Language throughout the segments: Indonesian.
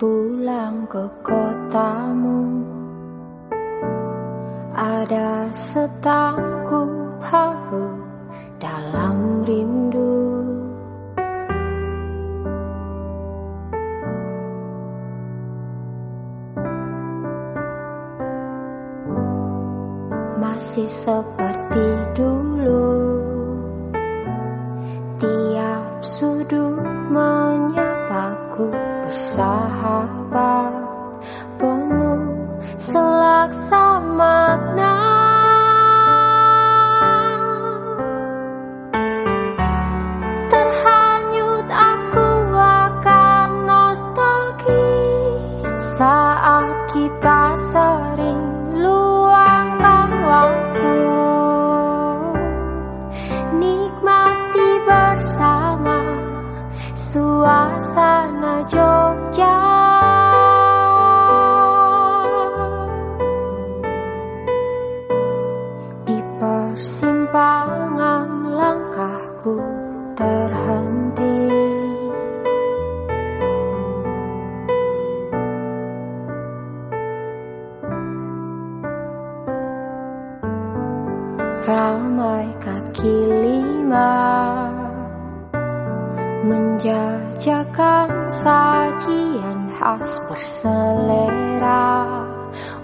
pulang ke kotamu. Ada setangkup haru dalam rindu. Masih seperti sahabat penuh selaksa makna terhenti. Ramai kaki lima Menjajakan sajian khas berselera.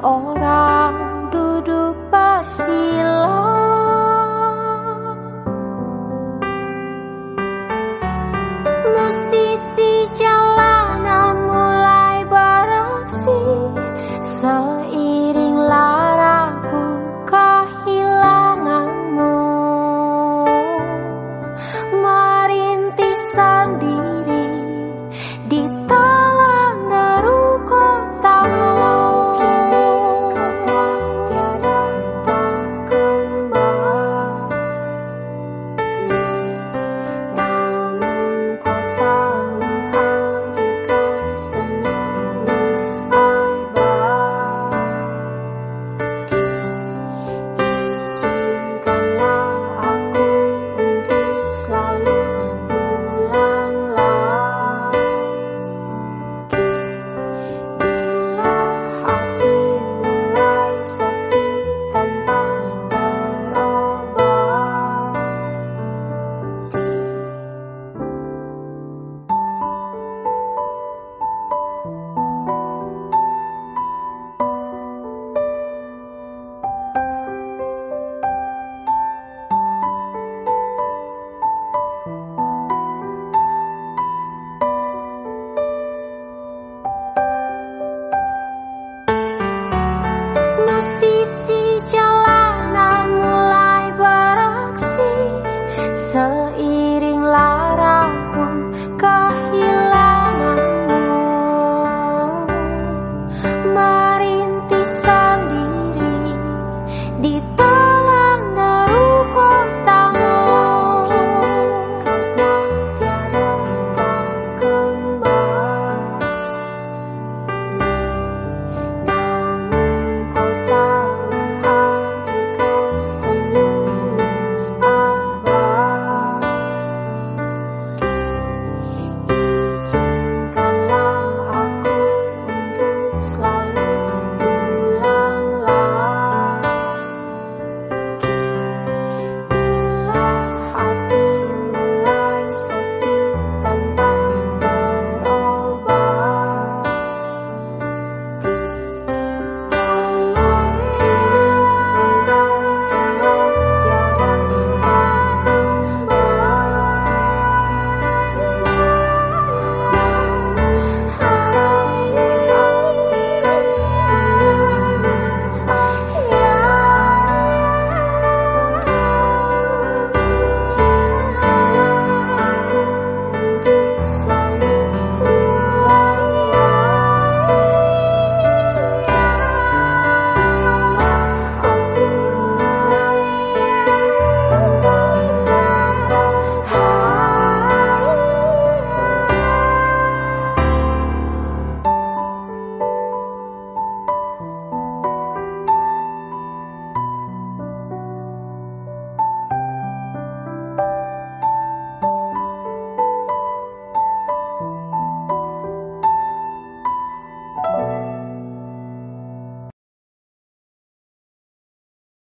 Orang duduk pasir conocí.